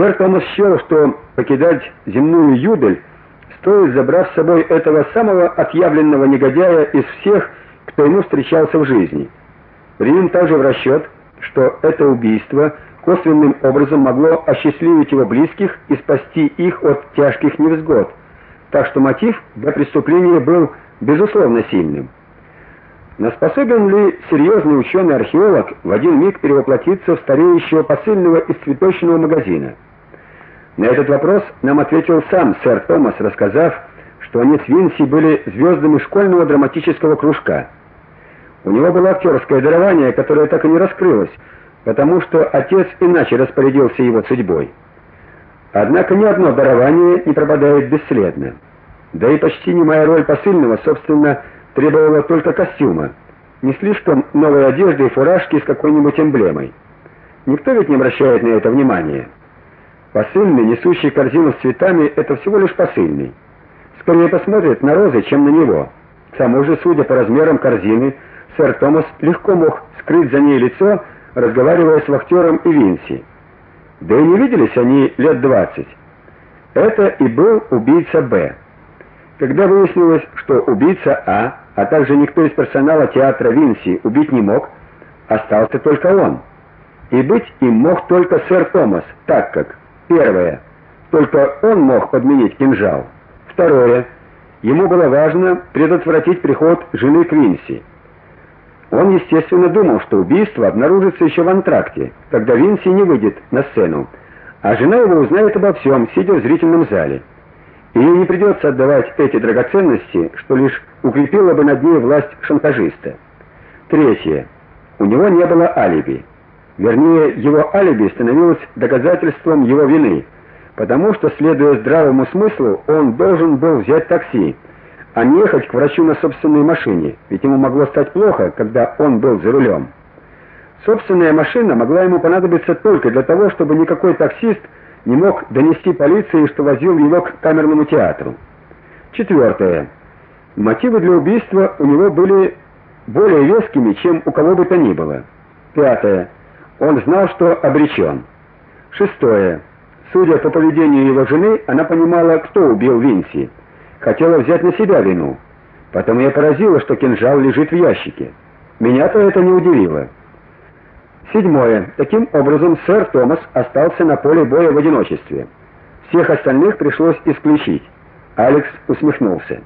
Сэр Томас счел, что покидать земную юдоль стоит, забрав с собой этого самого отъявленного негодяя из всех, кто ему встречался в жизни. Принял также в расчет, что это убийство косвенным образом могло осчастливить его близких и спасти их от тяжких невзгод. Так что мотив для преступления был безусловно сильным. Но способен ли серьезный ученый-археолог в один миг перевоплотиться в стареющего посыльного из цветочного магазина? На этот вопрос нам ответил сам сэр Томас, рассказав, что они с Винси были звездами школьного драматического кружка. У него было актерское дарование, которое так и не раскрылось, потому что отец иначе распорядился его судьбой. Однако ни одно дарование не пропадает бесследно. Да и почти не моя роль посыльного, собственно, требовала только костюма. Не слишком новой одежды и фуражки с какой-нибудь эмблемой. Никто ведь не обращает на это внимания. Посыльный, несущий корзину с цветами это всего лишь посыльный. Скорее посмотрит на розы, чем на него. К тому же, судя по размерам корзины, сэр Томас легко мог скрыть за ней лицо, разговаривая с вахтером и Винси. Да и не виделись они лет двадцать. Это и был убийца Б. Когда выяснилось, что убийца А, а также никто из персонала театра Винси убить не мог, остался только он. И быть им мог только сэр Томас, так как первое, только он мог подменить кинжал. Второе, ему было важно предотвратить приход жены Квинси. Он, естественно, думал, что убийство обнаружится еще в антракте, когда Винси не выйдет на сцену, а жена его узнает обо всем, сидя в зрительном зале. И ей не придется отдавать эти драгоценности, что лишь укрепило бы над ней власть шантажиста. Третье. У него не было алиби. Вернее, его алиби становилось доказательством его вины, потому что, следуя здравому смыслу, он должен был взять такси а не ехать к врачу на собственной машине, ведь ему могло стать плохо, когда он был за рулем. Собственная машина могла ему понадобиться только для того, чтобы никакой таксист не мог донести полиции, что возил его к камерному театру. Четвертое. Мотивы для убийства у него были более вескими, чем у кого бы то ни было. Пятое. Он знал, что обречен. Шестое. Судя по поведению его жены, она понимала, кто убил Винси хотела взять на себя вину. Потом я поразило, что кинжал лежит в ящике. Меня-то это не удивило. Седьмое. Таким образом, сэр Томас остался на поле боя в одиночестве. Всех остальных пришлось исключить. Алекс усмехнулся.